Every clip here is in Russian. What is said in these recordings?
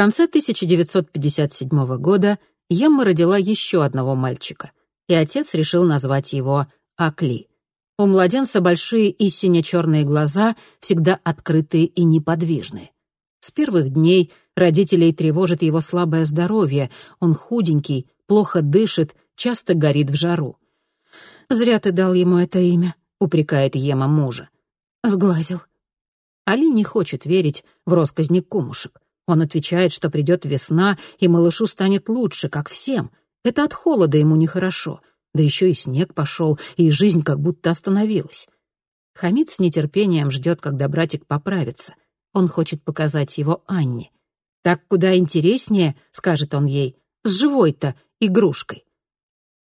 конце 1957 года Емма родила еще одного мальчика, и отец решил назвать его Акли. У младенца большие и сине-черные глаза, всегда открытые и неподвижные. С первых дней родителей тревожит его слабое здоровье, он худенький, плохо дышит, часто горит в жару. «Зря ты дал ему это имя», — упрекает Ема мужа. «Сглазил». Али не хочет верить в росказни кумушек. Он отвечает, что придет весна, и малышу станет лучше, как всем. Это от холода ему нехорошо. Да еще и снег пошел, и жизнь как будто остановилась. Хамид с нетерпением ждет, когда братик поправится. Он хочет показать его Анне. «Так куда интереснее», — скажет он ей, — «с живой-то игрушкой».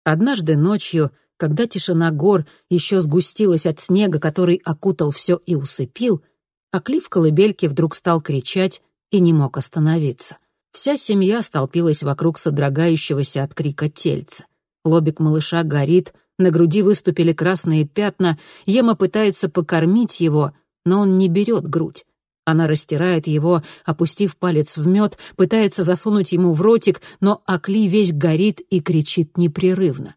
Однажды ночью, когда тишина гор еще сгустилась от снега, который окутал все и усыпил, Акли в колыбельке вдруг стал кричать и не мог остановиться. Вся семья столпилась вокруг содрогающегося от крика тельца. Лобик малыша горит, на груди выступили красные пятна, Ема пытается покормить его, но он не берет грудь. Она растирает его, опустив палец в мед, пытается засунуть ему в ротик, но Акли весь горит и кричит непрерывно.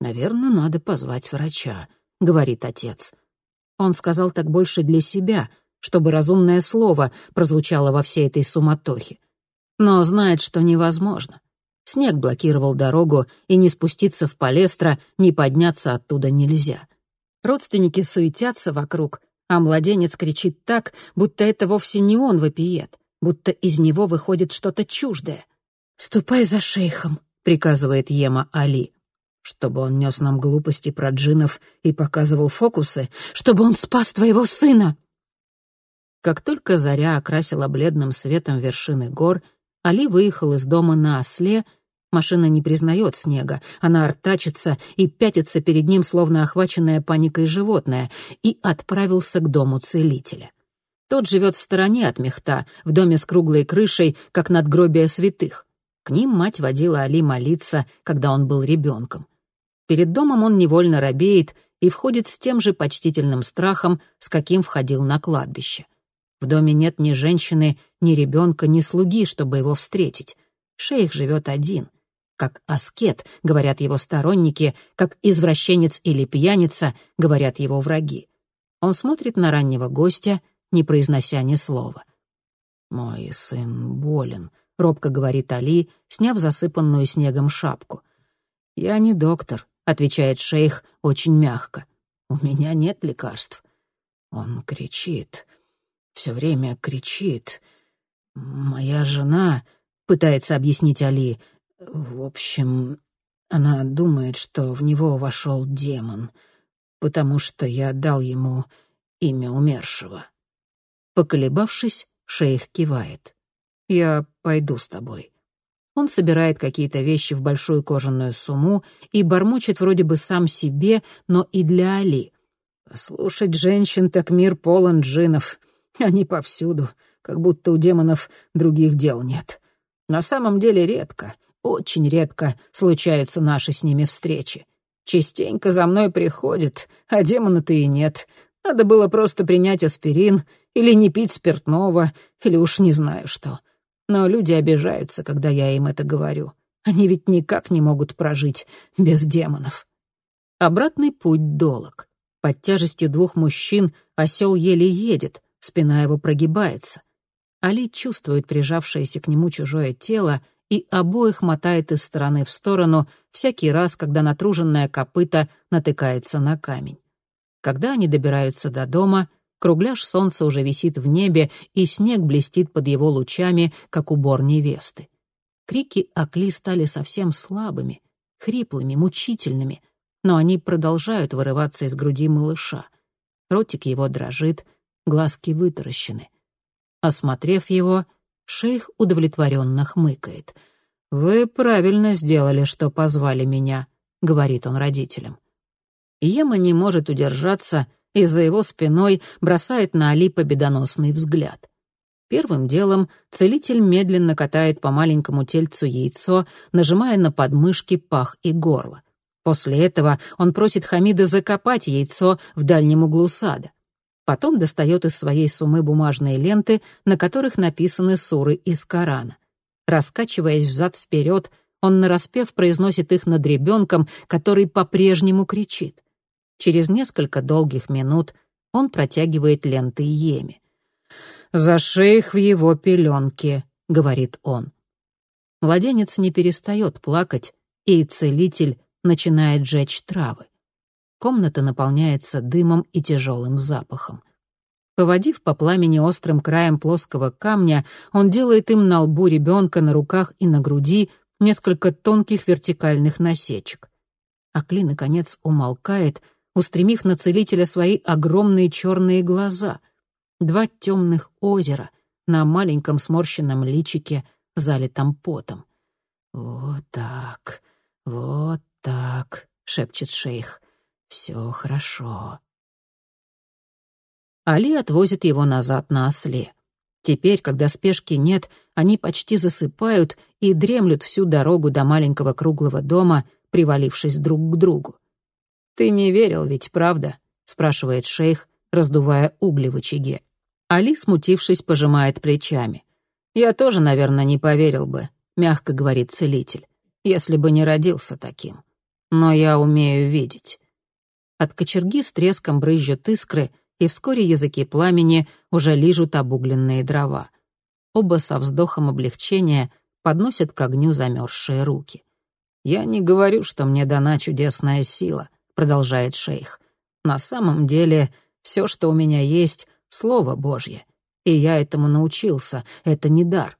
«Наверное, надо позвать врача», — говорит отец. Он сказал так больше для себя, чтобы разумное слово прозвучало во всей этой суматохе. Но знает, что невозможно. Снег блокировал дорогу, и не спуститься в палестро, не подняться оттуда нельзя. Родственники суетятся вокруг, а младенец кричит так, будто это вовсе не он вопиет, будто из него выходит что-то чуждое. «Ступай за шейхом», — приказывает Ема Али. «Чтобы он нес нам глупости про джинов и показывал фокусы, чтобы он спас твоего сына!» Как только заря окрасила бледным светом вершины гор, Али выехал из дома на осле. Машина не признает снега, она артачится и пятится перед ним, словно охваченное паникой животное, и отправился к дому целителя. Тот живет в стороне от мехта, в доме с круглой крышей, как надгробие святых. К ним мать водила Али молиться, когда он был ребенком. Перед домом он невольно робеет и входит с тем же почтительным страхом, с каким входил на кладбище. В доме нет ни женщины, ни ребенка, ни слуги, чтобы его встретить. Шейх живет один. Как аскет, говорят его сторонники, как извращенец или пьяница, говорят его враги. Он смотрит на раннего гостя, не произнося ни слова. «Мой сын болен», — робко говорит Али, сняв засыпанную снегом шапку. «Я не доктор», — отвечает шейх очень мягко. «У меня нет лекарств». Он кричит все время кричит. Моя жена, пытается объяснить Али, в общем, она думает, что в него вошел демон, потому что я дал ему имя умершего. Поколебавшись, шейх кивает. «Я пойду с тобой». Он собирает какие-то вещи в большую кожаную сумму и бормочет вроде бы сам себе, но и для Али. «Послушать женщин, так мир полон джинов. Они повсюду, как будто у демонов других дел нет. На самом деле редко, очень редко случаются наши с ними встречи. Частенько за мной приходят, а демона-то и нет. Надо было просто принять аспирин или не пить спиртного, или уж не знаю что. Но люди обижаются, когда я им это говорю. Они ведь никак не могут прожить без демонов. Обратный путь долог. Под тяжестью двух мужчин осел еле едет, спина его прогибается. Али чувствует прижавшееся к нему чужое тело и обоих мотает из стороны в сторону всякий раз, когда натруженная копыта натыкается на камень. Когда они добираются до дома, кругляш солнца уже висит в небе, и снег блестит под его лучами, как убор невесты. Крики Акли стали совсем слабыми, хриплыми, мучительными, но они продолжают вырываться из груди малыша. Ротик его дрожит, глазки вытаращены. Осмотрев его, шейх удовлетворенно хмыкает. «Вы правильно сделали, что позвали меня», — говорит он родителям. Ема не может удержаться и за его спиной бросает на Али победоносный взгляд. Первым делом целитель медленно катает по маленькому тельцу яйцо, нажимая на подмышки, пах и горло. После этого он просит Хамида закопать яйцо в дальнем углу сада. Потом достает из своей сумы бумажные ленты, на которых написаны суры из Корана. Раскачиваясь взад-вперед, он нараспев произносит их над ребенком, который по-прежнему кричит. Через несколько долгих минут он протягивает ленты Йеме. «За шейх в его пеленке», — говорит он. Младенец не перестает плакать, и целитель начинает жечь травы. Комната наполняется дымом и тяжелым запахом. Поводив по пламени острым краем плоского камня, он делает им на лбу ребенка, на руках и на груди несколько тонких вертикальных насечек. Акли, наконец, умолкает, устремив на целителя свои огромные черные глаза. Два темных озера на маленьком сморщенном личике, залитом потом. «Вот так, вот так», — шепчет шейх. «Все хорошо». Али отвозит его назад на осле. Теперь, когда спешки нет, они почти засыпают и дремлют всю дорогу до маленького круглого дома, привалившись друг к другу. «Ты не верил ведь, правда?» — спрашивает шейх, раздувая угли в очаге. Али, смутившись, пожимает плечами. «Я тоже, наверное, не поверил бы», — мягко говорит целитель, «если бы не родился таким. Но я умею видеть». От кочерги с треском брызжут искры — и вскоре языки пламени уже лижут обугленные дрова. Оба со вздохом облегчения подносят к огню замерзшие руки. «Я не говорю, что мне дана чудесная сила», — продолжает шейх. «На самом деле, все, что у меня есть, — Слово Божье. И я этому научился, это не дар.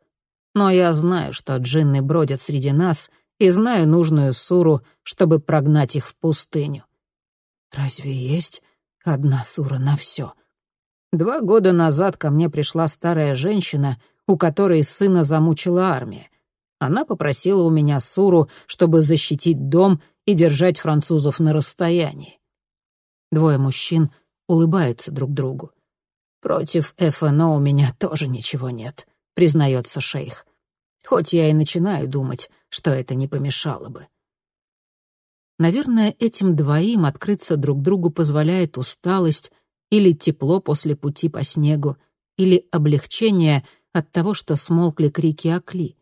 Но я знаю, что джинны бродят среди нас, и знаю нужную суру, чтобы прогнать их в пустыню». «Разве есть Одна сура на все. Два года назад ко мне пришла старая женщина, у которой сына замучила армия. Она попросила у меня суру, чтобы защитить дом и держать французов на расстоянии. Двое мужчин улыбаются друг другу. «Против ФНО у меня тоже ничего нет», — признается шейх. «Хоть я и начинаю думать, что это не помешало бы». Наверное, этим двоим открыться друг другу позволяет усталость или тепло после пути по снегу, или облегчение от того, что смолкли крики окли.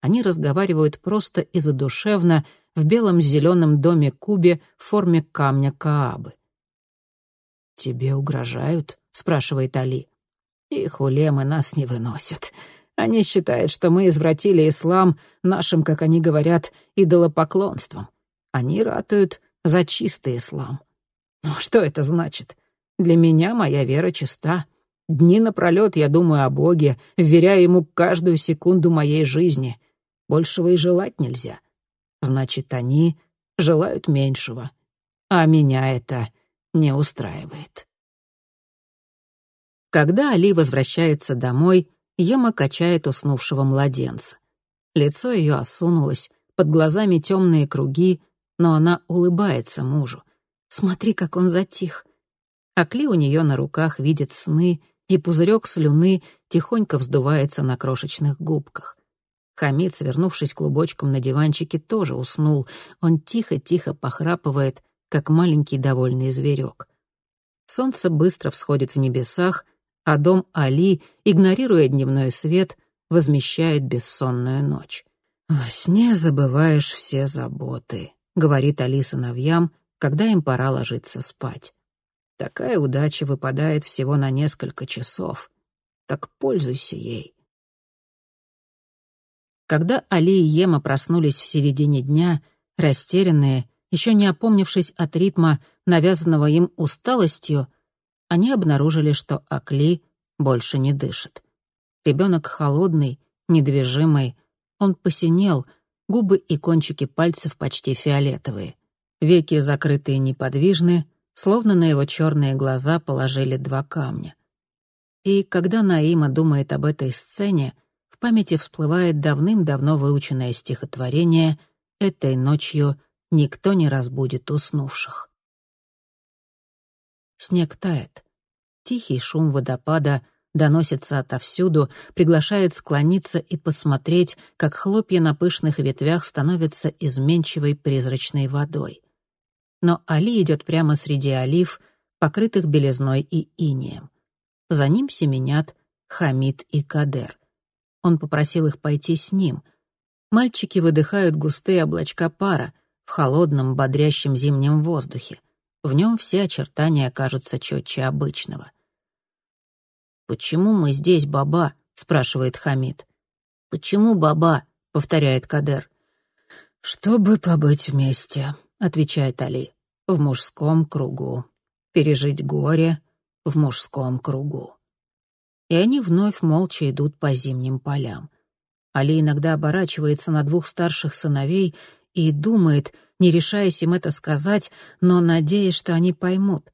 Они разговаривают просто и задушевно в белом зеленом доме Кубе в форме камня Каабы. «Тебе угрожают?» — спрашивает Али. «Их улемы нас не выносят. Они считают, что мы извратили ислам нашим, как они говорят, идолопоклонством. Они ратуют за чистый ислам. Но что это значит? Для меня моя вера чиста. Дни напролет я думаю о Боге, вверяя Ему каждую секунду моей жизни. Большего и желать нельзя. Значит, они желают меньшего. А меня это не устраивает. Когда Али возвращается домой, Ема качает уснувшего младенца. Лицо ее осунулось, под глазами темные круги, но она улыбается мужу. Смотри, как он затих. А Кли у нее на руках видит сны, и пузырек слюны тихонько вздувается на крошечных губках. Хамид, свернувшись клубочком на диванчике, тоже уснул. Он тихо-тихо похрапывает, как маленький довольный зверек. Солнце быстро всходит в небесах, а дом Али, игнорируя дневной свет, возмещает бессонную ночь. Во сне забываешь все заботы. — говорит Али сыновьям, когда им пора ложиться спать. «Такая удача выпадает всего на несколько часов. Так пользуйся ей». Когда Али и Ема проснулись в середине дня, растерянные, еще не опомнившись от ритма, навязанного им усталостью, они обнаружили, что Акли больше не дышит. Ребенок холодный, недвижимый, он посинел — губы и кончики пальцев почти фиолетовые. Веки закрытые неподвижны, словно на его черные глаза положили два камня. И когда Наима думает об этой сцене, в памяти всплывает давным-давно выученное стихотворение «Этой ночью никто не разбудит уснувших». Снег тает. Тихий шум водопада доносится отовсюду, приглашает склониться и посмотреть, как хлопья на пышных ветвях становятся изменчивой призрачной водой. Но Али идет прямо среди олив, покрытых белизной и инеем. За ним семенят Хамид и Кадер. Он попросил их пойти с ним. Мальчики выдыхают густые облачка пара в холодном, бодрящем зимнем воздухе. В нем все очертания кажутся четче обычного. «Почему мы здесь, баба?» — спрашивает Хамид. «Почему баба?» — повторяет Кадер. «Чтобы побыть вместе», — отвечает Али, — «в мужском кругу. Пережить горе в мужском кругу». И они вновь молча идут по зимним полям. Али иногда оборачивается на двух старших сыновей и думает, не решаясь им это сказать, но надеясь, что они поймут.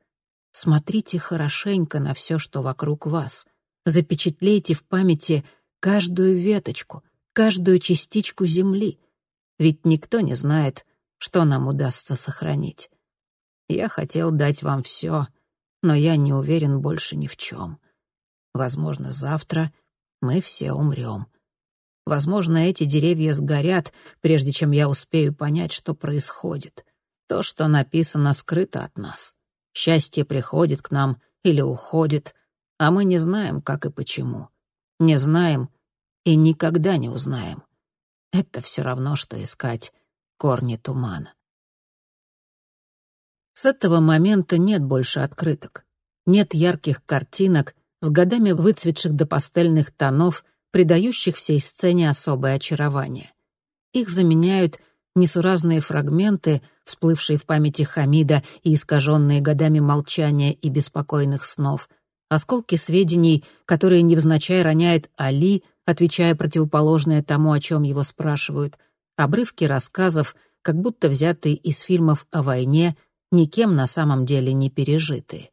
Смотрите хорошенько на все, что вокруг вас. Запечатлейте в памяти каждую веточку, каждую частичку земли. Ведь никто не знает, что нам удастся сохранить. Я хотел дать вам все, но я не уверен больше ни в чем. Возможно, завтра мы все умрем. Возможно, эти деревья сгорят, прежде чем я успею понять, что происходит. То, что написано, скрыто от нас. Счастье приходит к нам или уходит, а мы не знаем, как и почему. Не знаем и никогда не узнаем. Это все равно, что искать корни тумана. С этого момента нет больше открыток. Нет ярких картинок, с годами выцветших до пастельных тонов, придающих всей сцене особое очарование. Их заменяют несуразные фрагменты, всплывшие в памяти Хамида и искаженные годами молчания и беспокойных снов, осколки сведений, которые невзначай роняет Али, отвечая противоположное тому, о чем его спрашивают, обрывки рассказов, как будто взятые из фильмов о войне, никем на самом деле не пережитые.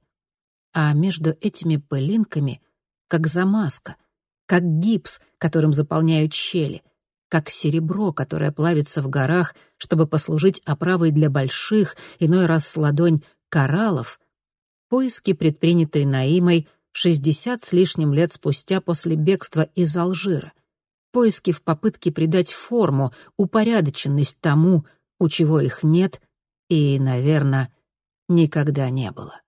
А между этими пылинками, как замазка — как гипс, которым заполняют щели, как серебро, которое плавится в горах, чтобы послужить оправой для больших, иной раз с ладонь, кораллов, поиски, предпринятые Наимой, шестьдесят с лишним лет спустя после бегства из Алжира, поиски в попытке придать форму, упорядоченность тому, у чего их нет и, наверное, никогда не было.